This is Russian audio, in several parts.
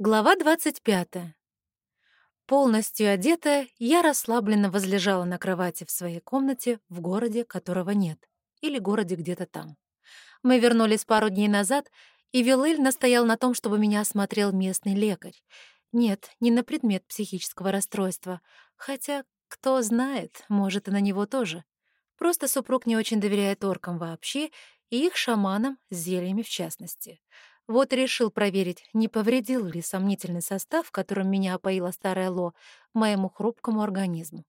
Глава 25. Полностью одетая, я расслабленно возлежала на кровати в своей комнате в городе, которого нет, или городе где-то там. Мы вернулись пару дней назад, и Вилель настоял на том, чтобы меня осмотрел местный лекарь. Нет, не на предмет психического расстройства, хотя, кто знает, может, и на него тоже. Просто супруг не очень доверяет оркам вообще и их шаманам зельями в частности. Вот решил проверить, не повредил ли сомнительный состав, которым меня опоила старая Ло, моему хрупкому организму.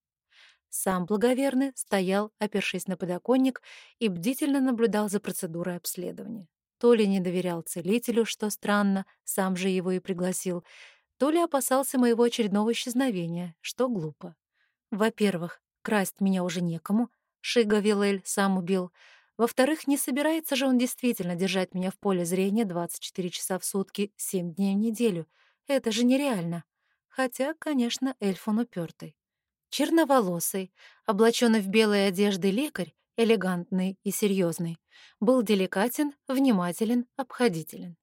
Сам благоверный стоял, опершись на подоконник, и бдительно наблюдал за процедурой обследования. То ли не доверял целителю, что странно, сам же его и пригласил, то ли опасался моего очередного исчезновения, что глупо. Во-первых, красть меня уже некому, Шига Вилель сам убил — во-вторых, не собирается же он действительно держать меня в поле зрения 24 часа в сутки, 7 дней в неделю. Это же нереально. Хотя, конечно, эльф он упертый. Черноволосый, облаченный в белые одежды лекарь, элегантный и серьезный, был деликатен, внимателен, обходителен.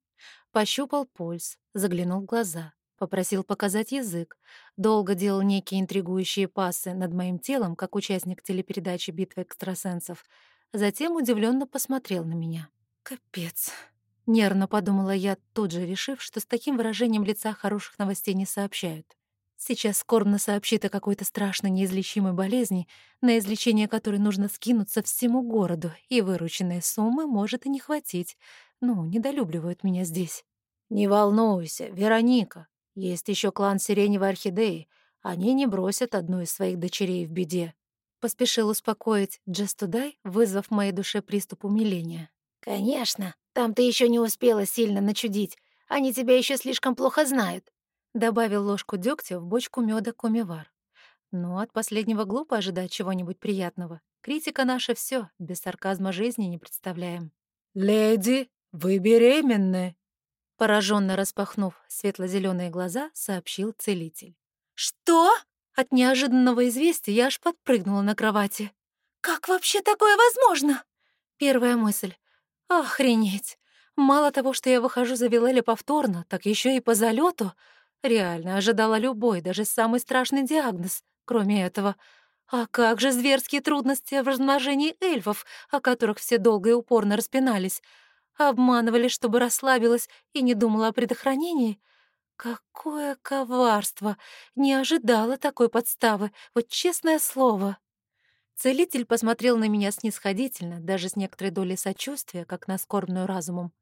Пощупал пульс, заглянул в глаза, попросил показать язык, долго делал некие интригующие пассы над моим телом, как участник телепередачи «Битва экстрасенсов», Затем удивленно посмотрел на меня. «Капец!» — нервно подумала я, тут же решив, что с таким выражением лица хороших новостей не сообщают. Сейчас скорбно сообщит о какой-то страшной неизлечимой болезни, на излечение которой нужно скинуться всему городу, и вырученные суммы может и не хватить. Ну, недолюбливают меня здесь. «Не волнуйся, Вероника. Есть еще клан Сиреневой Орхидеи. Они не бросят одну из своих дочерей в беде», Поспешил успокоить Джестудай, вызвав в моей душе приступ умиления. «Конечно, там ты еще не успела сильно начудить. Они тебя еще слишком плохо знают», — добавил ложку дегтя в бочку меда Кумивар. Но от последнего глупо ожидать чего-нибудь приятного. Критика наша все, без сарказма жизни не представляем. «Леди, вы беременны!» Пораженно распахнув светло зеленые глаза, сообщил целитель. «Что?» От неожиданного известия я аж подпрыгнула на кровати. «Как вообще такое возможно?» Первая мысль. «Охренеть! Мало того, что я выхожу за Вилеля повторно, так еще и по залету. Реально ожидала любой, даже самый страшный диагноз, кроме этого. А как же зверские трудности в размножении эльфов, о которых все долго и упорно распинались? Обманывали, чтобы расслабилась и не думала о предохранении?» Какое коварство! Не ожидала такой подставы, вот честное слово. Целитель посмотрел на меня снисходительно, даже с некоторой долей сочувствия, как на скорбную разумом.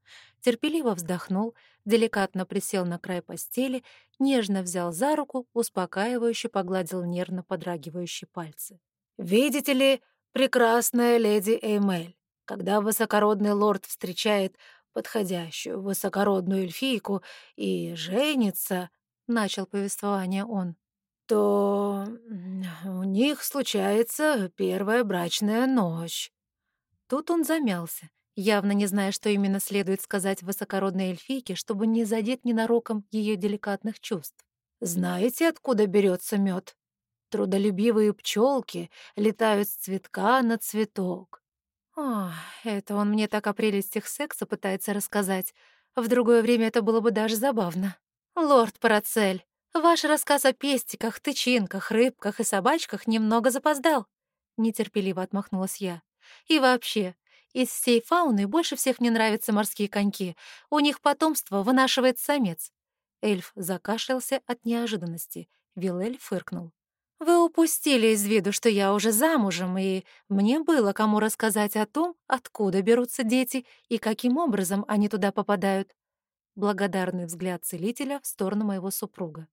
Терпеливо вздохнул, деликатно присел на край постели, нежно взял за руку, успокаивающе погладил нервно подрагивающие пальцы. «Видите ли, прекрасная леди Эймель, когда высокородный лорд встречает подходящую высокородную эльфийку и женится, — начал повествование он, — то у них случается первая брачная ночь. Тут он замялся, явно не зная, что именно следует сказать высокородной эльфийке, чтобы не задеть ненароком ее деликатных чувств. Знаете, откуда берется мед? Трудолюбивые пчелки летают с цветка на цветок. О, это он мне так о прелестях секса пытается рассказать. В другое время это было бы даже забавно. Лорд Парацель, ваш рассказ о пестиках, тычинках, рыбках и собачках немного запоздал. Нетерпеливо отмахнулась я. И вообще, из всей фауны больше всех мне нравятся морские коньки. У них потомство вынашивает самец. Эльф закашлялся от неожиданности. Вилель фыркнул. Вы упустили из виду, что я уже замужем, и мне было кому рассказать о том, откуда берутся дети и каким образом они туда попадают. Благодарный взгляд целителя в сторону моего супруга.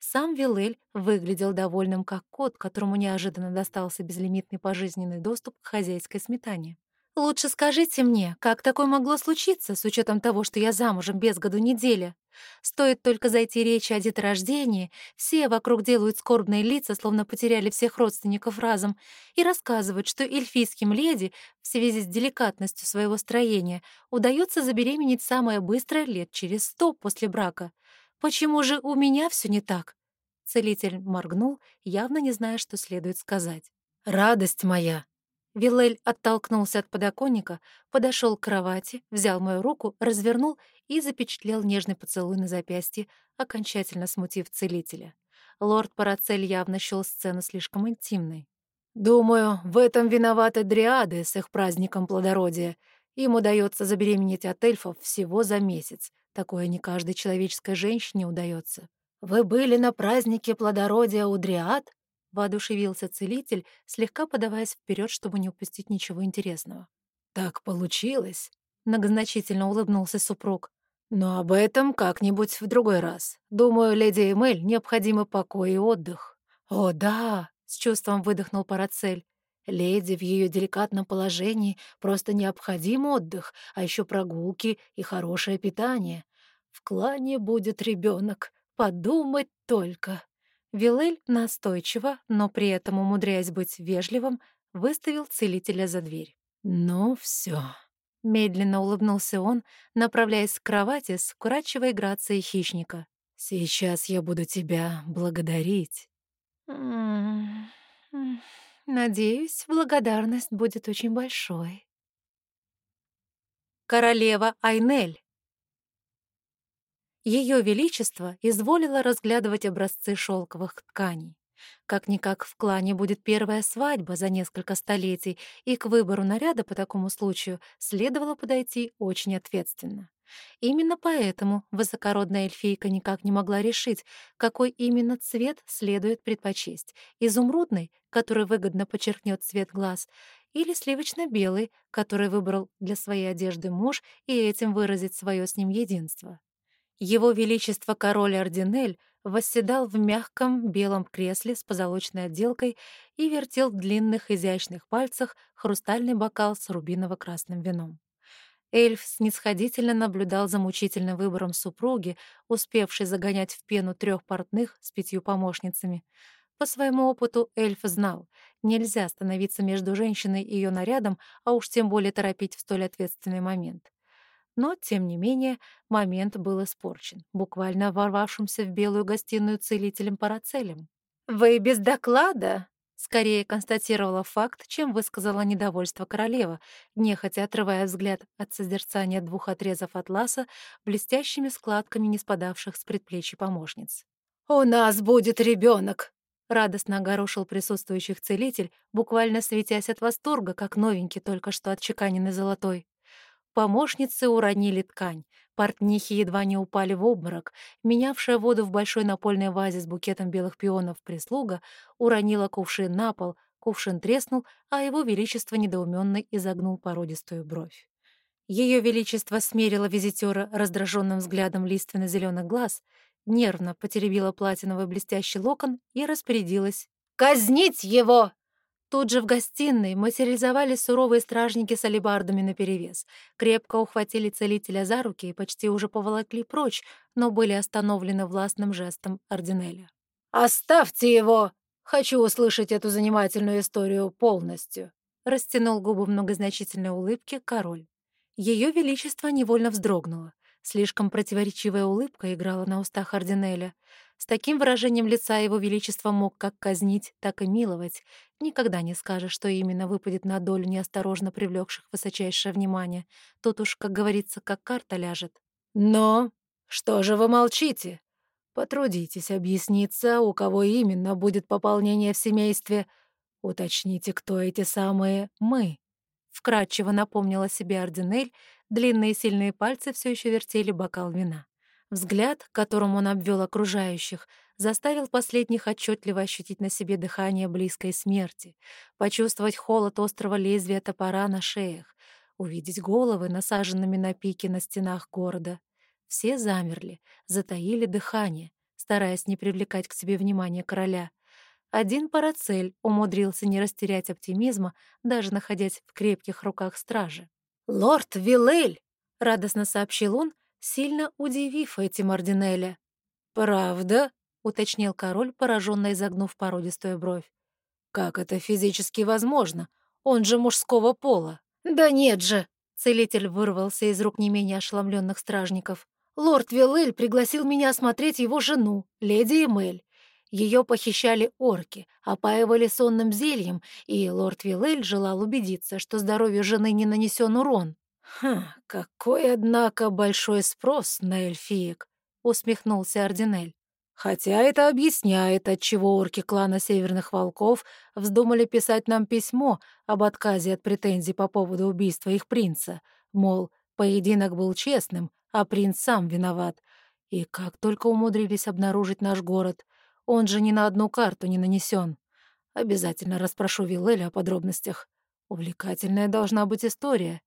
Сам Вилель выглядел довольным, как кот, которому неожиданно достался безлимитный пожизненный доступ к хозяйской сметане. Лучше скажите мне, как такое могло случиться, с учетом того, что я замужем без году неделя? Стоит только зайти речи о деторождении, все вокруг делают скорбные лица, словно потеряли всех родственников разом, и рассказывают, что эльфийским леди, в связи с деликатностью своего строения, удается забеременеть самое быстрое лет через сто после брака. Почему же у меня все не так? Целитель моргнул, явно не зная, что следует сказать. «Радость моя!» Вилель оттолкнулся от подоконника, подошел к кровати, взял мою руку, развернул и запечатлел нежный поцелуй на запястье, окончательно смутив целителя. Лорд Парацель явно счёл сцену слишком интимной. «Думаю, в этом виноваты дриады с их праздником плодородия. Им удается забеременеть от эльфов всего за месяц. Такое не каждой человеческой женщине удается. Вы были на празднике плодородия у дриад?» — воодушевился целитель, слегка подаваясь вперед, чтобы не упустить ничего интересного. «Так получилось», — многозначительно улыбнулся супруг. «Но об этом как-нибудь в другой раз. Думаю, леди Эмель необходимы покой и отдых». «О, да», — с чувством выдохнул Парацель. «Леди в ее деликатном положении просто необходим отдых, а еще прогулки и хорошее питание. В клане будет ребенок. Подумать только». Вилель настойчиво, но при этом умудряясь быть вежливым, выставил целителя за дверь. «Ну все. Медленно улыбнулся он, направляясь к кровати с вкрадчивой грацией хищника. «Сейчас я буду тебя благодарить». «Надеюсь, благодарность будет очень большой». Королева Айнель ее Величество изволило разглядывать образцы шелковых тканей. Как-никак в клане будет первая свадьба за несколько столетий, и к выбору наряда по такому случаю следовало подойти очень ответственно. Именно поэтому высокородная эльфийка никак не могла решить, какой именно цвет следует предпочесть — изумрудный, который выгодно подчеркнет цвет глаз, или сливочно-белый, который выбрал для своей одежды муж и этим выразить свое с ним единство. Его Величество король Ординель восседал в мягком белом кресле с позолоченной отделкой и вертел в длинных изящных пальцах хрустальный бокал с рубиново-красным вином. Эльф снисходительно наблюдал за мучительным выбором супруги, успевшей загонять в пену трех портных с пятью помощницами. По своему опыту эльф знал, нельзя становиться между женщиной и ее нарядом, а уж тем более торопить в столь ответственный момент. Но, тем не менее, момент был испорчен, буквально ворвавшимся в белую гостиную целителем Парацелем. «Вы без доклада?» Скорее констатировала факт, чем высказала недовольство королева, нехотя отрывая взгляд от созерцания двух отрезов атласа, блестящими складками не спадавших с предплечья помощниц. «У нас будет ребенок, радостно огорошил присутствующих целитель, буквально светясь от восторга, как новенький, только что отчеканенный золотой. Помощницы уронили ткань. Портнихи едва не упали в обморок. Менявшая воду в большой напольной вазе с букетом белых пионов прислуга уронила кувшин на пол, кувшин треснул, а его величество недоуменно изогнул породистую бровь. Ее величество смерило визитера раздраженным взглядом лиственно-зеленых глаз, нервно потеребила платиновый блестящий локон и распорядилась. «Казнить его!» Тут же в гостиной материализовались суровые стражники с алебардами наперевес, крепко ухватили целителя за руки и почти уже поволокли прочь, но были остановлены властным жестом Ординеля. «Оставьте его! Хочу услышать эту занимательную историю полностью», — растянул губы в многозначительной улыбке король. Ее величество невольно вздрогнуло. Слишком противоречивая улыбка играла на устах Ординеля. С таким выражением лица его величество мог как казнить, так и миловать. Никогда не скажешь, что именно выпадет на долю неосторожно привлекших высочайшее внимание. Тут уж, как говорится, как карта ляжет. «Но что же вы молчите? Потрудитесь объясниться, у кого именно будет пополнение в семействе. Уточните, кто эти самые «мы». Вкратчиво напомнила себе Ординель, длинные сильные пальцы все еще вертели бокал вина. Взгляд, которым он обвел окружающих, заставил последних отчетливо ощутить на себе дыхание близкой смерти, почувствовать холод острого лезвия топора на шеях, увидеть головы, насаженными на пике на стенах города. Все замерли, затаили дыхание, стараясь не привлекать к себе внимание короля. Один Парацель умудрился не растерять оптимизма, даже находясь в крепких руках стражи. «Лорд Вилель!» — радостно сообщил он, сильно удивив этим Ординеля. «Правда?» — уточнил король, пораженно изогнув породистую бровь. «Как это физически возможно? Он же мужского пола». «Да нет же!» — целитель вырвался из рук не менее ошеломленных стражников. «Лорд Вилель пригласил меня осмотреть его жену, леди Эмель. Ее похищали орки, опаивали сонным зельем, и лорд Вилель желал убедиться, что здоровью жены не нанесен урон. «Хм, какой, однако, большой спрос на эльфиек!» — усмехнулся Ординель. «Хотя это объясняет, отчего орки клана Северных Волков вздумали писать нам письмо об отказе от претензий по поводу убийства их принца. Мол, поединок был честным, а принц сам виноват. И как только умудрились обнаружить наш город — он же ни на одну карту не нанесен. Обязательно расспрошу Виллеля о подробностях. Увлекательная должна быть история.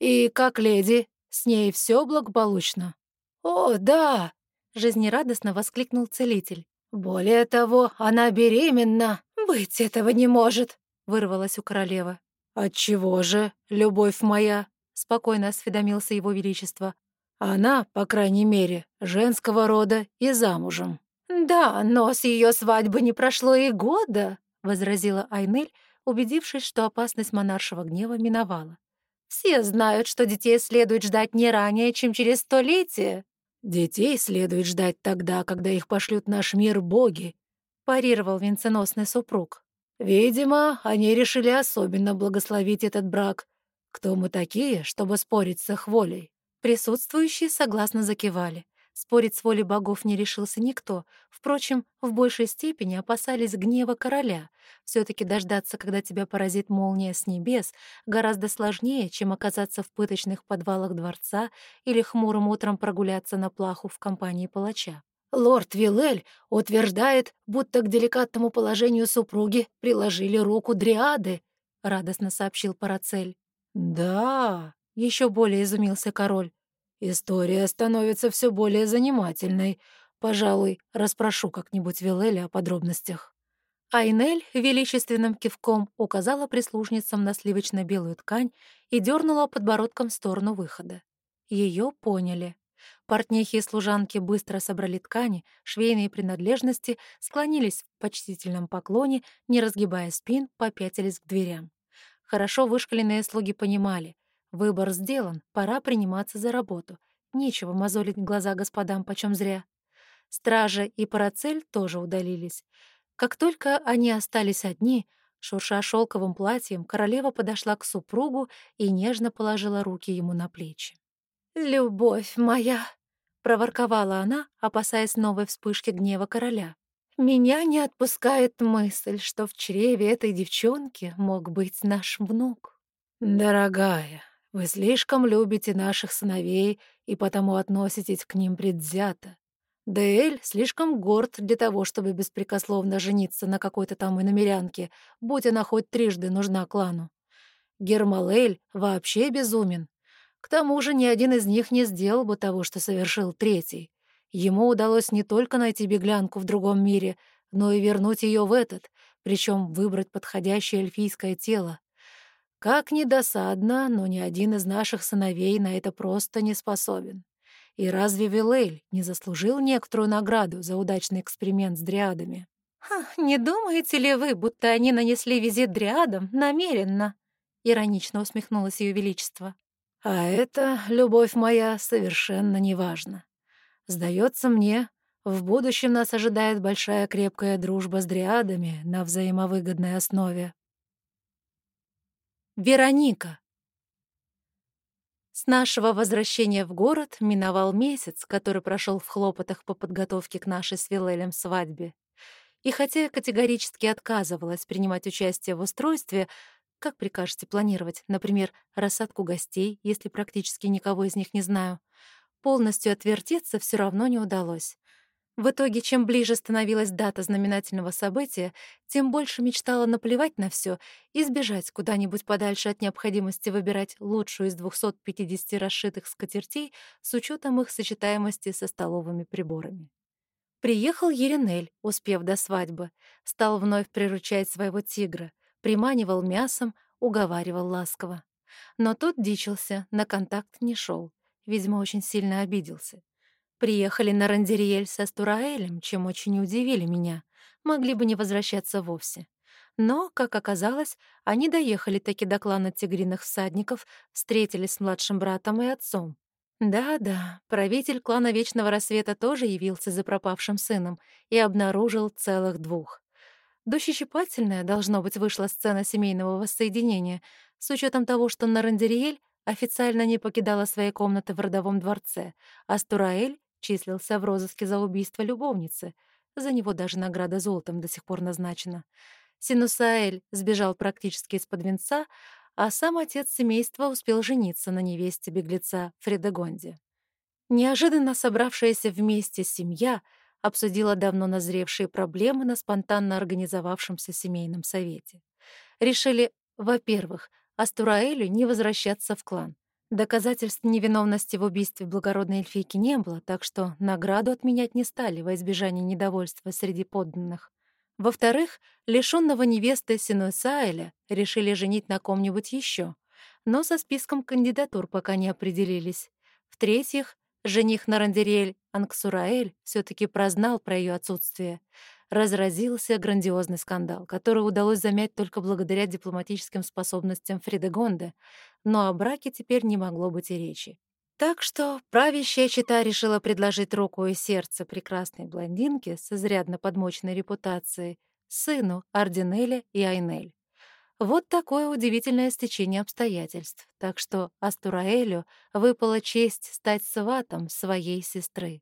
И как леди, с ней все благополучно. «О, да!» — жизнерадостно воскликнул целитель. «Более того, она беременна. Быть этого не может!» — вырвалась у королевы. «Отчего же, любовь моя?» — спокойно осведомился его величество. «Она, по крайней мере, женского рода и замужем». «Да, но с ее свадьбы не прошло и года», — возразила Айнель, убедившись, что опасность монаршего гнева миновала. «Все знают, что детей следует ждать не ранее, чем через столетие». «Детей следует ждать тогда, когда их пошлют наш мир боги», — парировал венценосный супруг. «Видимо, они решили особенно благословить этот брак. Кто мы такие, чтобы спорить с их волей?» Присутствующие согласно закивали. Спорить с волей богов не решился никто. Впрочем, в большей степени опасались гнева короля. все таки дождаться, когда тебя поразит молния с небес, гораздо сложнее, чем оказаться в пыточных подвалах дворца или хмурым утром прогуляться на плаху в компании палача. «Лорд Вилель утверждает, будто к деликатному положению супруги приложили руку дриады», — радостно сообщил Парацель. «Да», — еще более изумился король. История становится все более занимательной. Пожалуй, расспрошу как-нибудь Вилеля о подробностях. Айнель величественным кивком указала прислужницам на сливочно-белую ткань и дернула подбородком в сторону выхода. Ее поняли. Портнихи и служанки быстро собрали ткани, швейные принадлежности, склонились в почтительном поклоне, не разгибая спин, попятились к дверям. Хорошо вышкаленные слуги понимали, Выбор сделан, пора приниматься за работу. Нечего мозолить глаза господам почем зря. Стража и Парацель тоже удалились. Как только они остались одни, шурша шелковым платьем, королева подошла к супругу и нежно положила руки ему на плечи. «Любовь моя!» — проворковала она, опасаясь новой вспышки гнева короля. «Меня не отпускает мысль, что в чреве этой девчонки мог быть наш внук». «Дорогая, вы слишком любите наших сыновей и потому относитесь к ним предвзято. Деэль слишком горд для того, чтобы беспрекословно жениться на какой-то там иномерянке, будь она хоть трижды нужна клану. Гермалель вообще безумен. К тому же ни один из них не сделал бы того, что совершил третий. Ему удалось не только найти беглянку в другом мире, но и вернуть ее в этот, причем выбрать подходящее эльфийское тело. Как ни досадно, но ни один из наших сыновей на это просто не способен. И разве Вилель не заслужил некоторую награду за удачный эксперимент с дриадами? «Не думаете ли вы, будто они нанесли визит дриадам намеренно?» — иронично усмехнулось Ее Величество. «А это, любовь моя, совершенно неважно. Сдается мне, в будущем нас ожидает большая крепкая дружба с дриадами на взаимовыгодной основе. Вероника. С нашего возвращения в город миновал месяц, который прошел в хлопотах по подготовке к нашей с Вилелем свадьбе. И хотя я категорически отказывалась принимать участие в устройстве, как прикажете планировать, например, рассадку гостей, если практически никого из них не знаю, полностью отвертеться все равно не удалось. В итоге, чем ближе становилась дата знаменательного события, тем больше мечтала наплевать на все и сбежать куда-нибудь подальше от необходимости выбирать лучшую из 250 расшитых скатертей с учетом их сочетаемости со столовыми приборами. Приехал Еринель, успев до свадьбы, стал вновь приручать своего тигра, приманивал мясом, уговаривал ласково. Но тот дичился, на контакт не шел, видимо, очень сильно обиделся. Приехали на Рандериэль со Стураэлем, чем очень удивили меня. Могли бы не возвращаться вовсе. Но, как оказалось, они доехали таки до клана тигриных всадников, встретились с младшим братом и отцом. Да-да, правитель клана Вечного Рассвета тоже явился за пропавшим сыном и обнаружил целых двух. Дощещипательная, должно быть, вышла сцена семейного воссоединения, с учетом того, что Нарандериэль официально не покидала своей комнаты в родовом дворце, а Стураэль числился в розыске за убийство любовницы. За него даже награда золотом до сих пор назначена. Синусаэль сбежал практически из-под венца, а сам отец семейства успел жениться на невесте беглеца Фредегонде. Неожиданно собравшаяся вместе семья обсудила давно назревшие проблемы на спонтанно организовавшемся семейном совете. Решили, во-первых, Астураэлю не возвращаться в клан. Доказательств невиновности в убийстве благородной эльфийки не было, так что награду отменять не стали во избежание недовольства среди подданных. Во-вторых, лишённого невесты Синусаэля решили женить на ком-нибудь еще, но со списком кандидатур пока не определились. В-третьих, жених Нарандериэль Анксураэль все таки прознал про ее отсутствие. Разразился грандиозный скандал, который удалось замять только благодаря дипломатическим способностям Фридегонде, но о браке теперь не могло быть и речи. Так что правящая чита решила предложить руку и сердце прекрасной блондинке с изрядно подмоченной репутацией, сыну Ардинеля и Айнель. Вот такое удивительное стечение обстоятельств, так что Астураэлю выпала честь стать сватом своей сестры.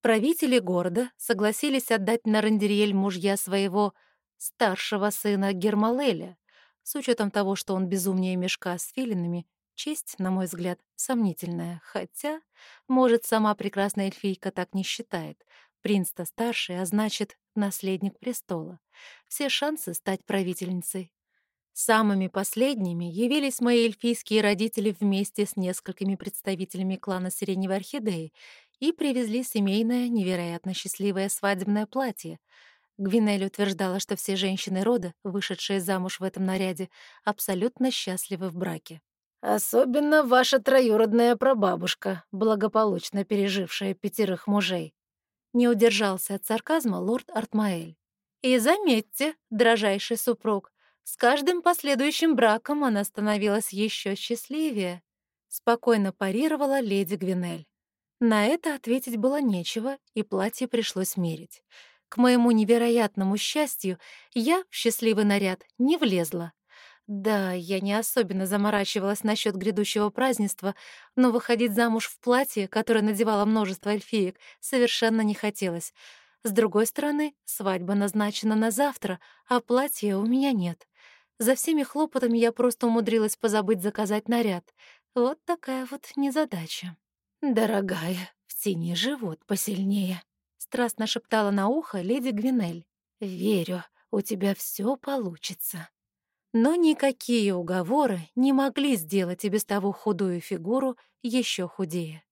Правители города согласились отдать на Рандериэль мужья своего старшего сына Гермалеля, с учетом того, что он безумнее мешка с филинами Честь, на мой взгляд, сомнительная, хотя, может, сама прекрасная эльфийка так не считает. Принц-то старший, а значит, наследник престола. Все шансы стать правительницей. Самыми последними явились мои эльфийские родители вместе с несколькими представителями клана Сиреневой Орхидеи и привезли семейное, невероятно счастливое свадебное платье. Гвинель утверждала, что все женщины рода, вышедшие замуж в этом наряде, абсолютно счастливы в браке. Особенно ваша троюродная прабабушка, благополучно пережившая пятерых мужей. Не удержался от сарказма лорд Артмаэль. И заметьте, дрожайший супруг, с каждым последующим браком она становилась еще счастливее. Спокойно парировала леди Гвинель. На это ответить было нечего, и платье пришлось мерить. К моему невероятному счастью, я в счастливый наряд не влезла. Да, я не особенно заморачивалась насчет грядущего празднества, но выходить замуж в платье, которое надевало множество эльфиек, совершенно не хотелось. С другой стороны, свадьба назначена на завтра, а платья у меня нет. За всеми хлопотами я просто умудрилась позабыть заказать наряд. Вот такая вот незадача. «Дорогая, втяни живот посильнее», — страстно шептала на ухо леди Гвинель. «Верю, у тебя все получится». Но никакие уговоры не могли сделать и без того худую фигуру еще худее.